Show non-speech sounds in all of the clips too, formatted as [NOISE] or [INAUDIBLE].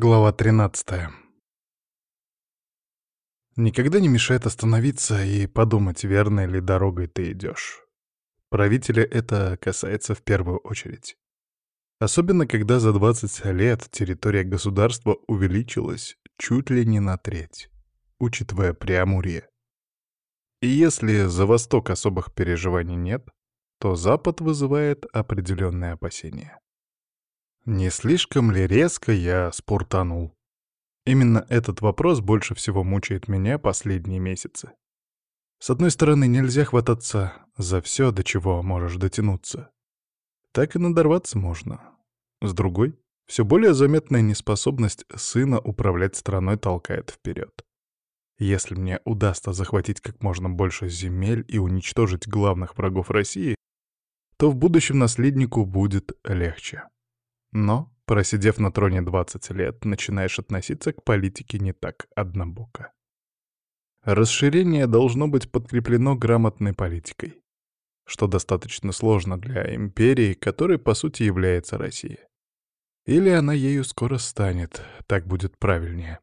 Глава 13. Никогда не мешает остановиться и подумать, верной ли дорогой ты идешь. Правителя это касается в первую очередь. Особенно, когда за 20 лет территория государства увеличилась чуть ли не на треть, учитывая Преамурье. И если за Восток особых переживаний нет, то Запад вызывает определенные опасения. Не слишком ли резко я спортанул? Именно этот вопрос больше всего мучает меня последние месяцы. С одной стороны, нельзя хвататься за все, до чего можешь дотянуться. Так и надорваться можно. С другой, все более заметная неспособность сына управлять страной толкает вперед. Если мне удастся захватить как можно больше земель и уничтожить главных врагов России, то в будущем наследнику будет легче. Но, просидев на троне 20 лет, начинаешь относиться к политике не так однобоко. Расширение должно быть подкреплено грамотной политикой, что достаточно сложно для империи, которой по сути является Россия. Или она ею скоро станет, так будет правильнее.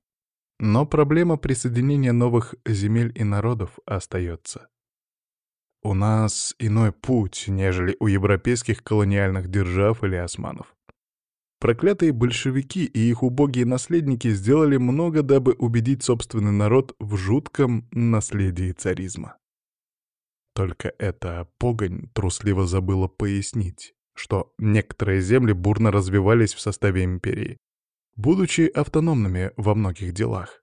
Но проблема присоединения новых земель и народов остается. У нас иной путь, нежели у европейских колониальных держав или османов. Проклятые большевики и их убогие наследники сделали много, дабы убедить собственный народ в жутком наследии царизма. Только эта погонь трусливо забыла пояснить, что некоторые земли бурно развивались в составе империи, будучи автономными во многих делах.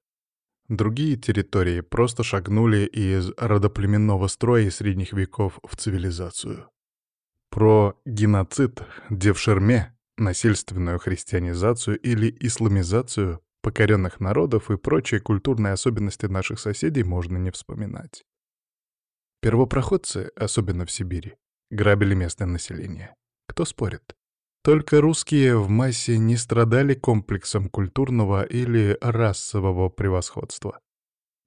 Другие территории просто шагнули из родоплеменного строя средних веков в цивилизацию. Про геноцид Девшерме насильственную христианизацию или исламизацию покоренных народов и прочие культурные особенности наших соседей можно не вспоминать. Первопроходцы, особенно в Сибири, грабили местное население. Кто спорит? Только русские в массе не страдали комплексом культурного или расового превосходства.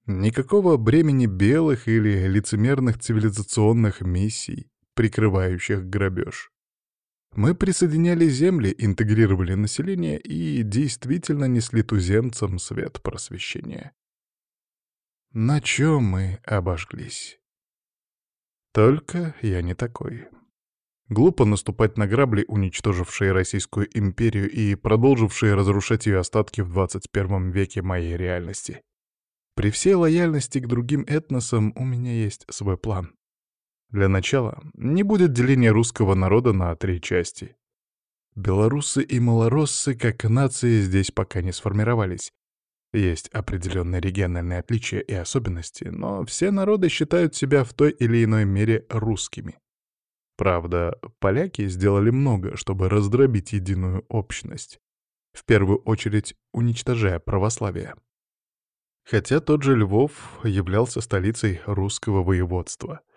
Никакого бремени белых или лицемерных цивилизационных миссий, прикрывающих грабеж. Мы присоединяли земли, интегрировали население и действительно несли туземцам свет просвещения. На чем мы обожглись? Только я не такой. Глупо наступать на грабли, уничтожившие Российскую империю и продолжившие разрушать ее остатки в 21 веке моей реальности. При всей лояльности к другим этносам у меня есть свой план. Для начала, не будет деления русского народа на три части. Белорусы и малороссы как нации здесь пока не сформировались. Есть определенные региональные отличия и особенности, но все народы считают себя в той или иной мере русскими. Правда, поляки сделали много, чтобы раздробить единую общность, в первую очередь уничтожая православие. Хотя тот же Львов являлся столицей русского воеводства —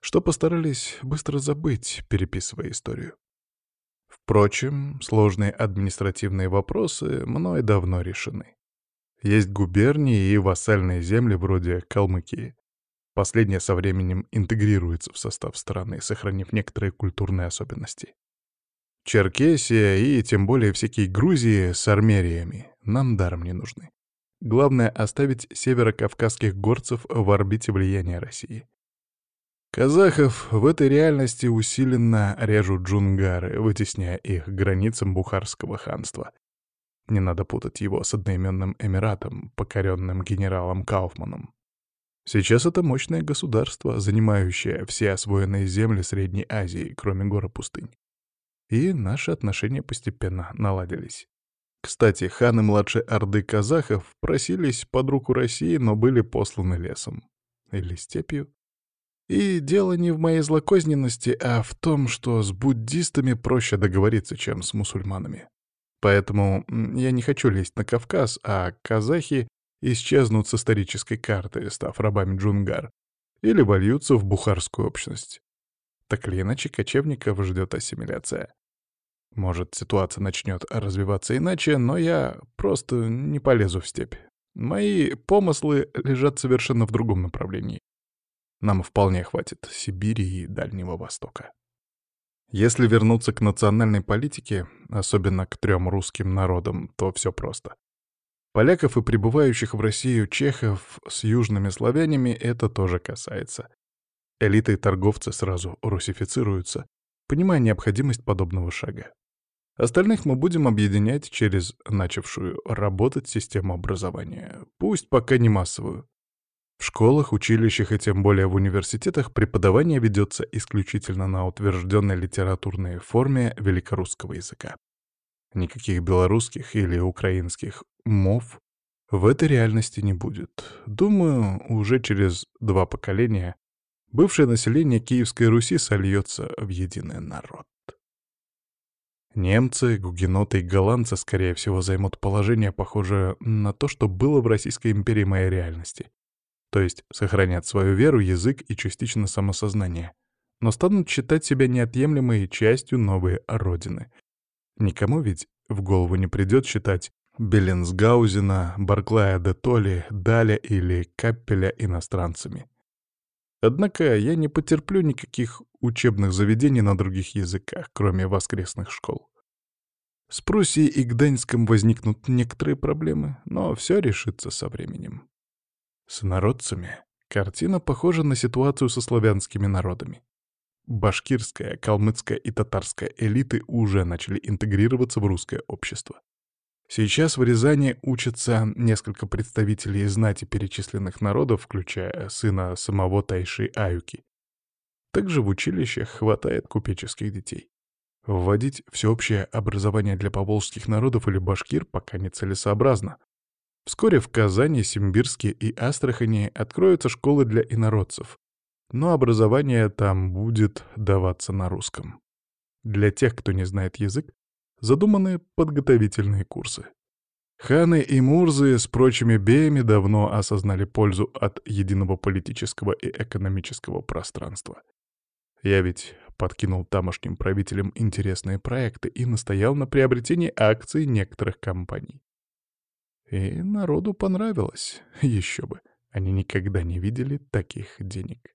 что постарались быстро забыть, переписывая историю. Впрочем, сложные административные вопросы мной давно решены. Есть губернии и вассальные земли вроде Калмыкии. Последняя со временем интегрируется в состав страны, сохранив некоторые культурные особенности. Черкесия и тем более всякие Грузии с армериями нам даром не нужны. Главное — оставить северокавказских горцев в орбите влияния России. Казахов в этой реальности усиленно режут джунгары, вытесняя их границам Бухарского ханства. Не надо путать его с одноименным эмиратом, покоренным генералом Кауфманом. Сейчас это мощное государство, занимающее все освоенные земли Средней Азии, кроме гор и пустынь. И наши отношения постепенно наладились. Кстати, ханы младшей Орды казахов просились под руку России, но были посланы лесом. Или степью. И дело не в моей злокозненности, а в том, что с буддистами проще договориться, чем с мусульманами. Поэтому я не хочу лезть на Кавказ, а казахи исчезнут с исторической карты, став рабами джунгар, или вольются в бухарскую общность. Так или иначе, кочевников ждет ассимиляция. Может, ситуация начнет развиваться иначе, но я просто не полезу в степь. Мои помыслы лежат совершенно в другом направлении. Нам вполне хватит Сибири и Дальнего Востока. Если вернуться к национальной политике, особенно к трем русским народам, то все просто. Поляков и прибывающих в Россию чехов с южными славянами это тоже касается. Элиты и торговцы сразу русифицируются, понимая необходимость подобного шага. Остальных мы будем объединять через начавшую работать систему образования, пусть пока не массовую. В школах, училищах и тем более в университетах преподавание ведется исключительно на утвержденной литературной форме великорусского языка. Никаких белорусских или украинских мов в этой реальности не будет. Думаю, уже через два поколения бывшее население Киевской Руси сольется в единый народ. Немцы, гугеноты и голландцы, скорее всего, займут положение, похожее на то, что было в Российской империи моей реальности. То есть сохранят свою веру, язык и частично самосознание, но станут считать себя неотъемлемой частью новой Родины. Никому ведь в голову не придет считать Беллинсгаузена, Барклая де Толли, Даля или Каппеля иностранцами. Однако я не потерплю никаких учебных заведений на других языках, кроме воскресных школ. С Пруссией и Гданьском возникнут некоторые проблемы, но все решится со временем. С народцами картина похожа на ситуацию со славянскими народами. Башкирская, калмыцкая и татарская элиты уже начали интегрироваться в русское общество. Сейчас в Рязани учатся несколько представителей знати перечисленных народов, включая сына самого Тайши Аюки. Также в училищах хватает купеческих детей. Вводить всеобщее образование для поволжских народов или башкир пока нецелесообразно. Вскоре в Казани, Симбирске и Астрахани откроются школы для инородцев, но образование там будет даваться на русском. Для тех, кто не знает язык, задуманы подготовительные курсы. Ханы и Мурзы с прочими беями давно осознали пользу от единого политического и экономического пространства. Я ведь подкинул тамошним правителям интересные проекты и настоял на приобретении акций некоторых компаний. И народу понравилось, [LAUGHS] еще бы, они никогда не видели таких денег.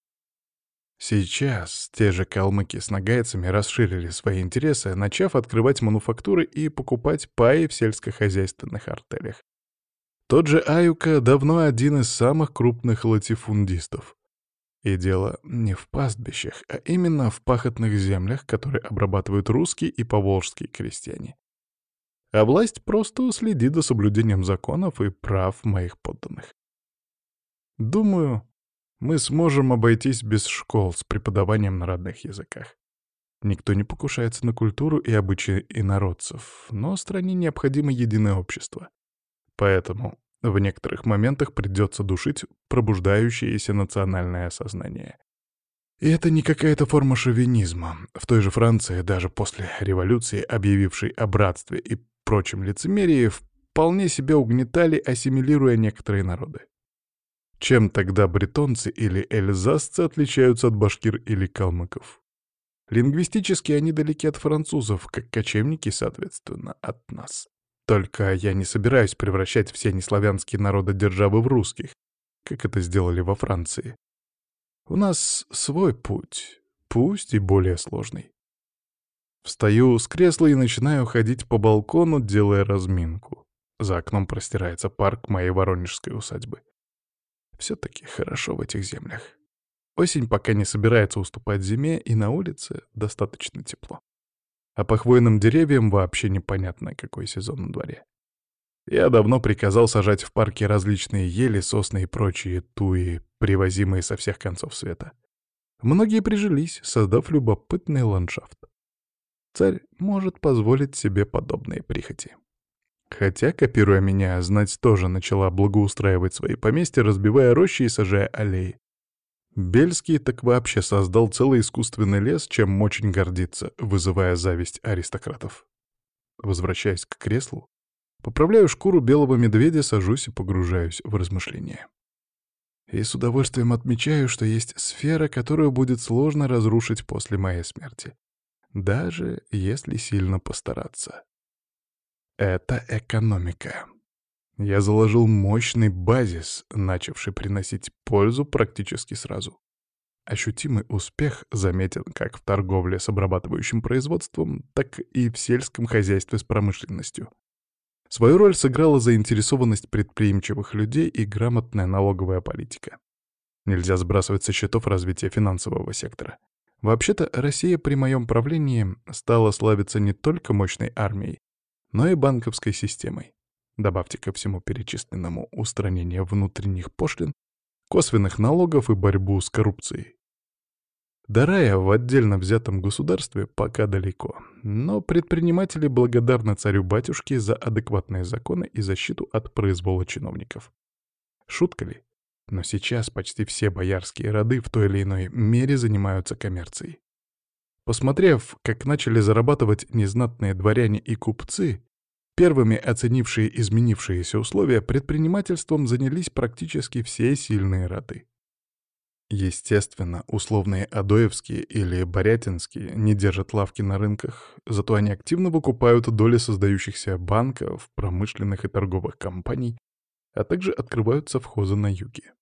Сейчас те же калмыки с нагайцами расширили свои интересы, начав открывать мануфактуры и покупать паи в сельскохозяйственных артелях. Тот же Аюка давно один из самых крупных латифундистов. И дело не в пастбищах, а именно в пахотных землях, которые обрабатывают русские и поволжские крестьяне. А власть просто следит за соблюдением законов и прав моих подданных. Думаю, мы сможем обойтись без школ с преподаванием на родных языках. Никто не покушается на культуру и обычаи инородцев, но стране необходимо единое общество. Поэтому в некоторых моментах придется душить пробуждающееся национальное сознание. И это не какая-то форма шовинизма. В той же Франции, даже после революции, объявившей о братстве и прочем лицемерии, вполне себя угнетали, ассимилируя некоторые народы. Чем тогда бретонцы или эльзасцы отличаются от башкир или калмыков? Лингвистически они далеки от французов, как кочевники, соответственно, от нас. Только я не собираюсь превращать все неславянские народы державы в русских, как это сделали во Франции. У нас свой путь, пусть и более сложный. Встаю с кресла и начинаю ходить по балкону, делая разминку. За окном простирается парк моей воронежской усадьбы. Все-таки хорошо в этих землях. Осень пока не собирается уступать зиме, и на улице достаточно тепло. А по хвойным деревьям вообще непонятно, какой сезон на дворе. Я давно приказал сажать в парке различные ели, сосны и прочие туи, привозимые со всех концов света. Многие прижились, создав любопытный ландшафт. Царь может позволить себе подобные прихоти. Хотя, копируя меня, знать тоже начала благоустраивать свои поместья, разбивая рощи и сажая аллеи. Бельский так вообще создал целый искусственный лес, чем очень гордится, вызывая зависть аристократов. Возвращаясь к креслу, поправляю шкуру белого медведя, сажусь и погружаюсь в размышления. И с удовольствием отмечаю, что есть сфера, которую будет сложно разрушить после моей смерти. Даже если сильно постараться. Это экономика. Я заложил мощный базис, начавший приносить пользу практически сразу. Ощутимый успех заметен как в торговле с обрабатывающим производством, так и в сельском хозяйстве с промышленностью. Свою роль сыграла заинтересованность предприимчивых людей и грамотная налоговая политика. Нельзя сбрасывать со счетов развитие финансового сектора. Вообще-то Россия при моем правлении стала славиться не только мощной армией, но и банковской системой. Добавьте ко всему перечисленному устранение внутренних пошлин, косвенных налогов и борьбу с коррупцией. До рая в отдельно взятом государстве пока далеко, но предприниматели благодарны царю-батюшке за адекватные законы и защиту от произвола чиновников. Шутка ли? Но сейчас почти все боярские роды в той или иной мере занимаются коммерцией. Посмотрев, как начали зарабатывать незнатные дворяне и купцы, первыми оценившие изменившиеся условия, предпринимательством занялись практически все сильные роды. Естественно, условные Адоевские или Борятинские не держат лавки на рынках, зато они активно выкупают доли создающихся банков, промышленных и торговых компаний, а также открывают совхозы на юге.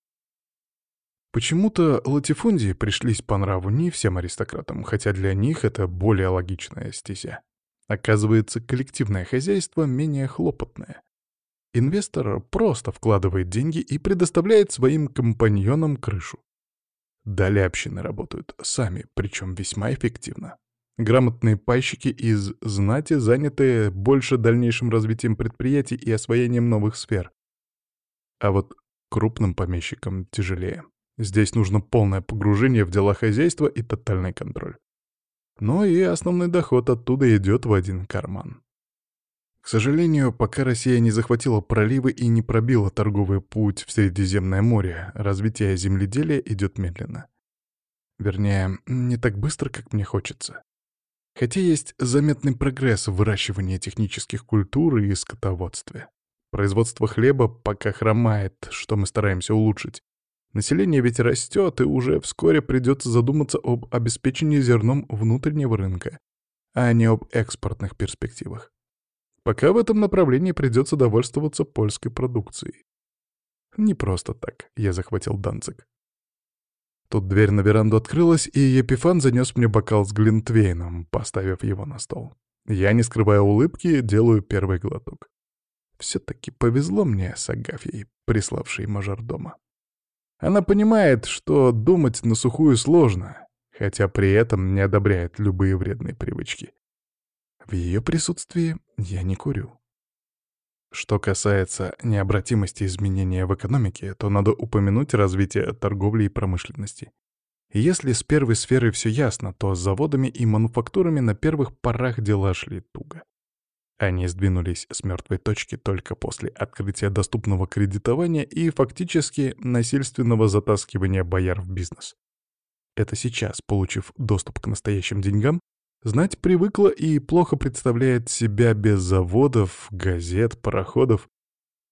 Почему-то латифундии пришлись по нраву не всем аристократам, хотя для них это более логичная стезя. Оказывается, коллективное хозяйство менее хлопотное. Инвестор просто вкладывает деньги и предоставляет своим компаньонам крышу. Далее общины работают сами, причем весьма эффективно. Грамотные пайщики из знати заняты больше дальнейшим развитием предприятий и освоением новых сфер. А вот крупным помещикам тяжелее. Здесь нужно полное погружение в дела хозяйства и тотальный контроль. Но и основной доход оттуда идет в один карман. К сожалению, пока Россия не захватила проливы и не пробила торговый путь в Средиземное море, развитие земледелия идет медленно. Вернее, не так быстро, как мне хочется. Хотя есть заметный прогресс в выращивании технических культур и скотоводстве. Производство хлеба пока хромает, что мы стараемся улучшить. Население ведь растет, и уже вскоре придется задуматься об обеспечении зерном внутреннего рынка, а не об экспортных перспективах. Пока в этом направлении придется довольствоваться польской продукцией. Не просто так я захватил Данцик. Тут дверь на веранду открылась, и Епифан занес мне бокал с глинтвейном, поставив его на стол. Я, не скрывая улыбки, делаю первый глоток. Все-таки повезло мне с Агафьей, приславшей мажордома. Она понимает, что думать на сухую сложно, хотя при этом не одобряет любые вредные привычки. В ее присутствии я не курю. Что касается необратимости изменения в экономике, то надо упомянуть развитие торговли и промышленности. Если с первой сферы все ясно, то с заводами и мануфактурами на первых порах дела шли туго. Они сдвинулись с мертвой точки только после открытия доступного кредитования и фактически насильственного затаскивания бояр в бизнес. Это сейчас, получив доступ к настоящим деньгам, Знать привыкла и плохо представляет себя без заводов, газет, пароходов.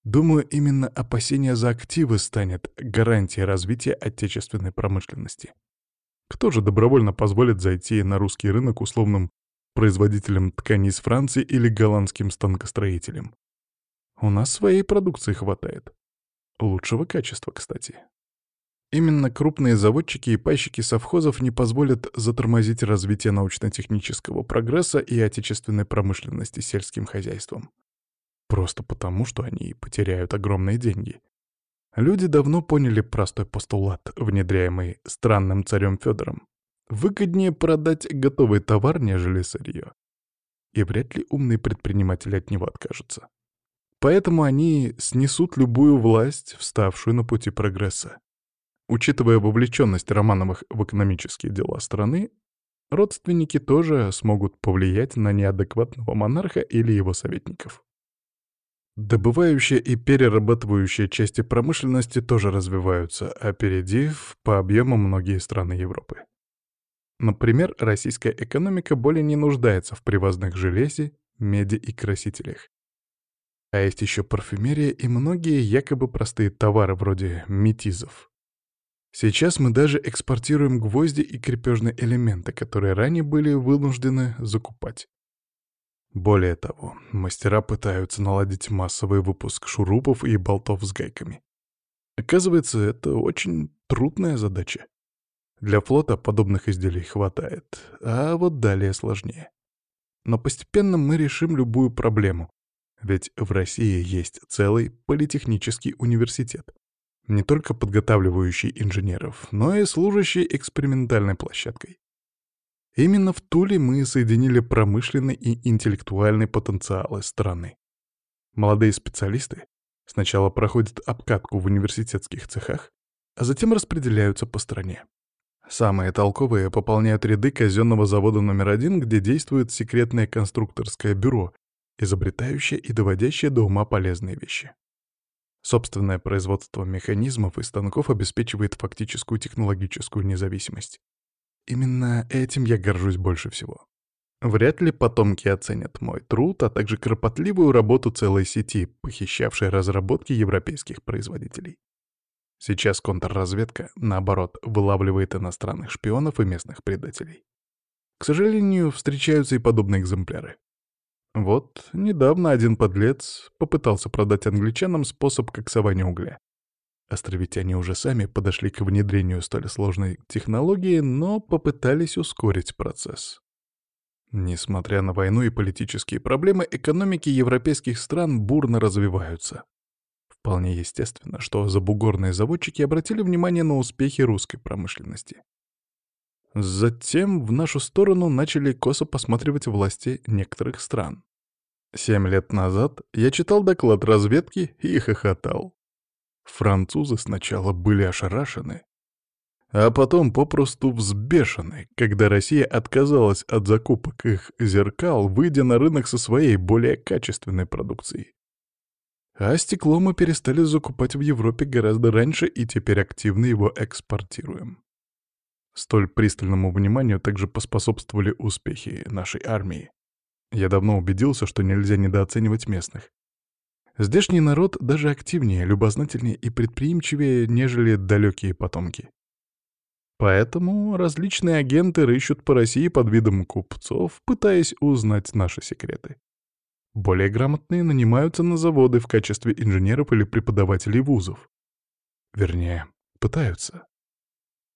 Думаю, именно опасение за активы станет гарантией развития отечественной промышленности. Кто же добровольно позволит зайти на русский рынок условным производителям тканей из Франции или голландским станкостроителям? У нас своей продукции хватает. Лучшего качества, кстати. Именно крупные заводчики и пайщики совхозов не позволят затормозить развитие научно-технического прогресса и отечественной промышленности сельским хозяйством. Просто потому, что они потеряют огромные деньги. Люди давно поняли простой постулат, внедряемый странным царем Федором. Выгоднее продать готовый товар, нежели сырье. И вряд ли умные предприниматели от него откажутся. Поэтому они снесут любую власть, вставшую на пути прогресса. Учитывая вовлеченность Романовых в экономические дела страны, родственники тоже смогут повлиять на неадекватного монарха или его советников. Добывающая и перерабатывающая части промышленности тоже развиваются, опередив по объему многие страны Европы. Например, российская экономика более не нуждается в привозных железе, меди и красителях. А есть еще парфюмерия и многие якобы простые товары вроде метизов. Сейчас мы даже экспортируем гвозди и крепежные элементы, которые ранее были вынуждены закупать. Более того, мастера пытаются наладить массовый выпуск шурупов и болтов с гайками. Оказывается, это очень трудная задача. Для флота подобных изделий хватает, а вот далее сложнее. Но постепенно мы решим любую проблему. Ведь в России есть целый политехнический университет, не только подготавливающий инженеров, но и служащий экспериментальной площадкой. Именно в Туле мы соединили промышленный и интеллектуальный потенциалы страны. Молодые специалисты сначала проходят обкатку в университетских цехах, а затем распределяются по стране. Самые толковые пополняют ряды казенного завода номер один, где действует секретное конструкторское бюро, изобретающее и доводящее до ума полезные вещи. Собственное производство механизмов и станков обеспечивает фактическую технологическую независимость. Именно этим я горжусь больше всего. Вряд ли потомки оценят мой труд, а также кропотливую работу целой сети, похищавшей разработки европейских производителей. Сейчас контрразведка, наоборот, вылавливает иностранных шпионов и местных предателей. К сожалению, встречаются и подобные экземпляры. Вот недавно один подлец попытался продать англичанам способ коксования угля. Островитяне уже сами подошли к внедрению столь сложной технологии, но попытались ускорить процесс. Несмотря на войну и политические проблемы, экономики европейских стран бурно развиваются. Вполне естественно, что забугорные заводчики обратили внимание на успехи русской промышленности. Затем в нашу сторону начали косо посматривать власти некоторых стран. Семь лет назад я читал доклад разведки и хохотал. Французы сначала были ошарашены, а потом попросту взбешены, когда Россия отказалась от закупок их зеркал, выйдя на рынок со своей более качественной продукцией. А стекло мы перестали закупать в Европе гораздо раньше и теперь активно его экспортируем. Столь пристальному вниманию также поспособствовали успехи нашей армии. Я давно убедился, что нельзя недооценивать местных. Здешний народ даже активнее, любознательнее и предприимчивее, нежели далекие потомки. Поэтому различные агенты рыщут по России под видом купцов, пытаясь узнать наши секреты. Более грамотные нанимаются на заводы в качестве инженеров или преподавателей вузов. Вернее, пытаются.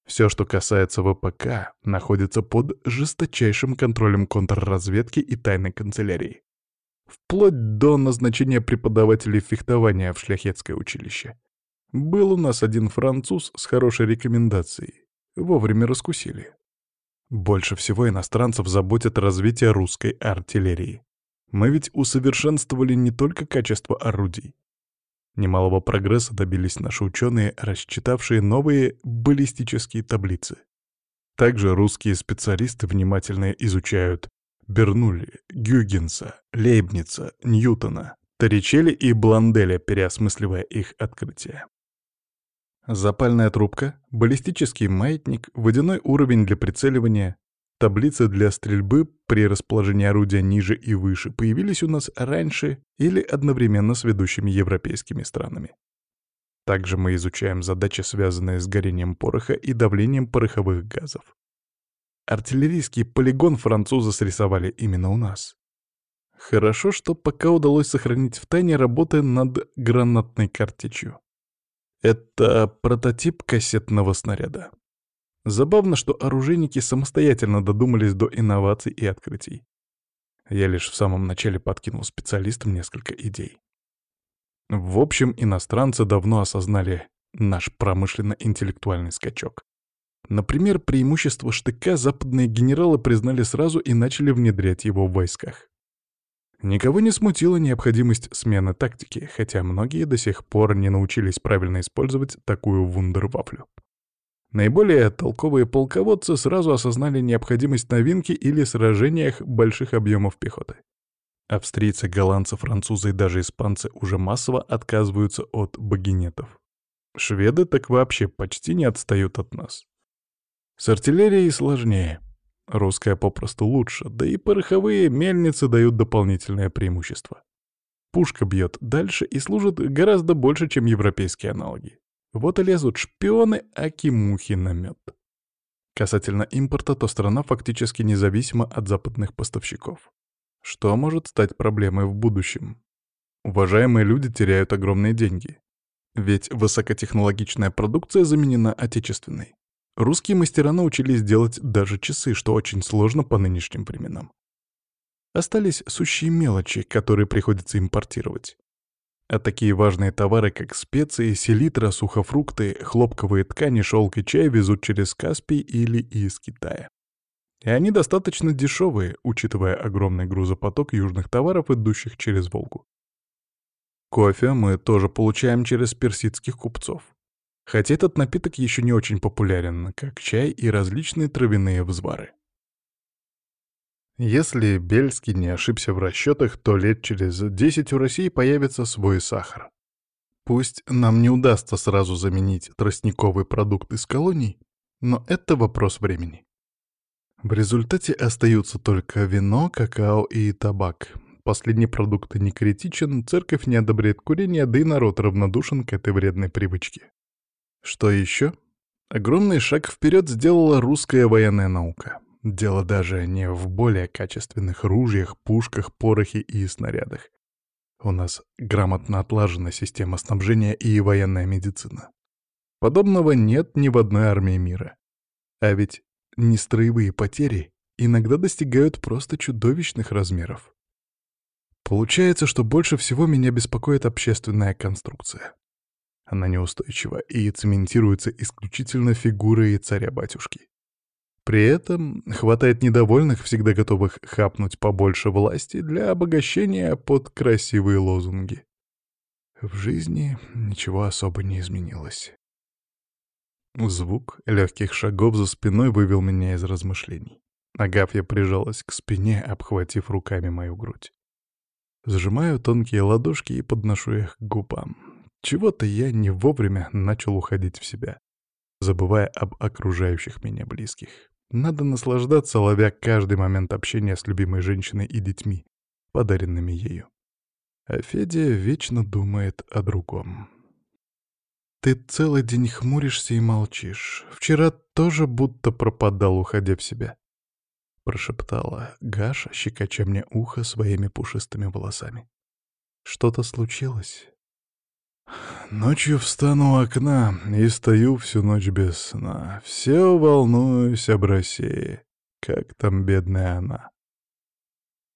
Все, что касается ВПК, находится под жесточайшим контролем контрразведки и тайной канцелярии. Вплоть до назначения преподавателей фехтования в шляхетское училище. Был у нас один француз с хорошей рекомендацией. Вовремя раскусили. Больше всего иностранцев заботит развитие русской артиллерии. Мы ведь усовершенствовали не только качество орудий. Немалого прогресса добились наши ученые, рассчитавшие новые баллистические таблицы. Также русские специалисты внимательно изучают Бернулли, Гюгенса, Лейбница, Ньютона, Торричелли и Бланделя, переосмысливая их открытия. Запальная трубка, баллистический маятник, водяной уровень для прицеливания, таблицы для стрельбы при расположении орудия ниже и выше появились у нас раньше или одновременно с ведущими европейскими странами. Также мы изучаем задачи, связанные с горением пороха и давлением пороховых газов. Артиллерийский полигон французы срисовали именно у нас. Хорошо, что пока удалось сохранить в тайне работы над гранатной картечью. Это прототип кассетного снаряда. Забавно, что оружейники самостоятельно додумались до инноваций и открытий. Я лишь в самом начале подкинул специалистам несколько идей. В общем, иностранцы давно осознали наш промышленно-интеллектуальный скачок. Например, преимущество штыка западные генералы признали сразу и начали внедрять его в войсках. Никого не смутила необходимость смены тактики, хотя многие до сих пор не научились правильно использовать такую вундервафлю. Наиболее толковые полководцы сразу осознали необходимость новинки или сражениях больших объемов пехоты. Австрийцы, голландцы, французы и даже испанцы уже массово отказываются от багинетов. Шведы так вообще почти не отстают от нас. С артиллерией сложнее. Русская попросту лучше, да и пороховые мельницы дают дополнительное преимущество. Пушка бьет дальше и служит гораздо больше, чем европейские аналоги. Вот и лезут шпионы, аки-мухи на мед. Касательно импорта, то страна фактически независима от западных поставщиков. Что может стать проблемой в будущем? Уважаемые люди теряют огромные деньги. Ведь высокотехнологичная продукция заменена отечественной. Русские мастера научились делать даже часы, что очень сложно по нынешним временам. Остались сущие мелочи, которые приходится импортировать. А такие важные товары, как специи, селитра, сухофрукты, хлопковые ткани, шелк и чай везут через Каспий или из Китая. И они достаточно дешевые, учитывая огромный грузопоток южных товаров, идущих через Волгу. Кофе мы тоже получаем через персидских купцов. Хотя этот напиток еще не очень популярен, как чай и различные травяные взвары. Если Бельский не ошибся в расчетах, то лет через 10 у России появится свой сахар. Пусть нам не удастся сразу заменить тростниковый продукт из колоний, но это вопрос времени. В результате остаются только вино, какао и табак. Последний продукт не критичен, церковь не одобряет курение, да и народ равнодушен к этой вредной привычке. Что еще? Огромный шаг вперед сделала русская военная наука. Дело даже не в более качественных ружьях, пушках, порохе и снарядах. У нас грамотно отлажена система снабжения и военная медицина. Подобного нет ни в одной армии мира. А ведь нестроевые потери иногда достигают просто чудовищных размеров. Получается, что больше всего меня беспокоит общественная конструкция. Она неустойчива и цементируется исключительно фигурой царя-батюшки. При этом хватает недовольных, всегда готовых хапнуть побольше власти для обогащения под красивые лозунги. В жизни ничего особо не изменилось. Звук легких шагов за спиной вывел меня из размышлений. Агафья прижалась к спине, обхватив руками мою грудь. Сжимаю тонкие ладошки и подношу их к губам. Чего-то я не вовремя начал уходить в себя, забывая об окружающих меня близких. Надо наслаждаться, ловя каждый момент общения с любимой женщиной и детьми, подаренными ею. А Федя вечно думает о другом. Ты целый день хмуришься и молчишь. Вчера тоже будто пропадал, уходя в себя. Прошептала Гаша, щекоча мне ухо своими пушистыми волосами. Что-то случилось? Ночью встану у окна и стою всю ночь без сна. Все волнуюсь об России. Как там бедная она?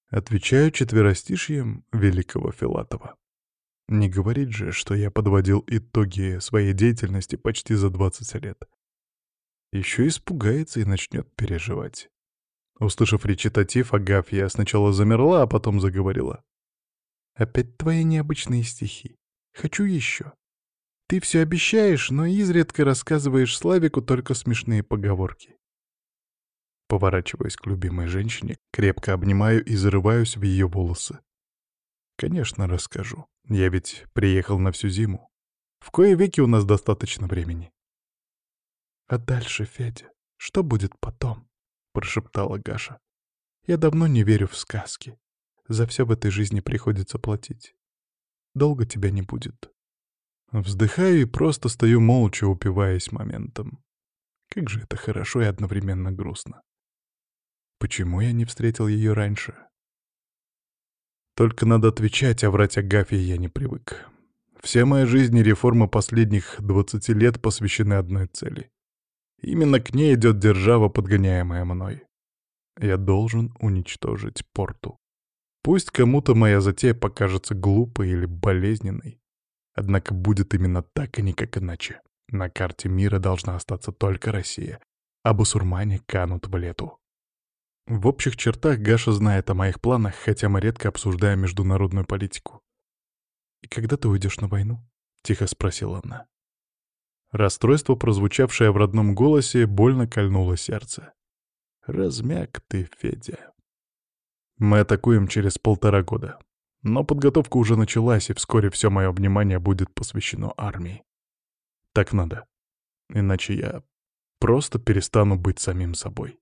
Отвечаю четверостишьем великого Филатова. Не говорит же, что я подводил итоги своей деятельности почти за 20 лет. Еще испугается и начнет переживать. Услышав речитатив, Агафья сначала замерла, а потом заговорила. «Опять твои необычные стихи. Хочу еще. Ты все обещаешь, но изредка рассказываешь Славику только смешные поговорки». Поворачиваюсь к любимой женщине, крепко обнимаю и зарываюсь в ее волосы. Конечно, расскажу. Я ведь приехал на всю зиму. В кое веки у нас достаточно времени. А дальше, Федя, что будет потом? Прошептала Гаша. Я давно не верю в сказки. За все в этой жизни приходится платить. Долго тебя не будет. Вздыхаю и просто стою молча, упиваясь моментом. Как же это хорошо и одновременно грустно. Почему я не встретил ее раньше? Только надо отвечать, а врать Агафье я не привык. Вся моя жизнь и реформы последних 20 лет посвящены одной цели. Именно к ней идет держава, подгоняемая мной. Я должен уничтожить порту. Пусть кому-то моя затея покажется глупой или болезненной, однако будет именно так и никак иначе. На карте мира должна остаться только Россия, а бусурмане канут в лету. В общих чертах Гаша знает о моих планах, хотя мы редко обсуждаем международную политику. «И когда ты уйдешь на войну?» — тихо спросила она. Расстройство, прозвучавшее в родном голосе, больно кольнуло сердце. «Размяк ты, Федя». Мы атакуем через полтора года. Но подготовка уже началась, и вскоре все мое внимание будет посвящено армии. Так надо. Иначе я просто перестану быть самим собой.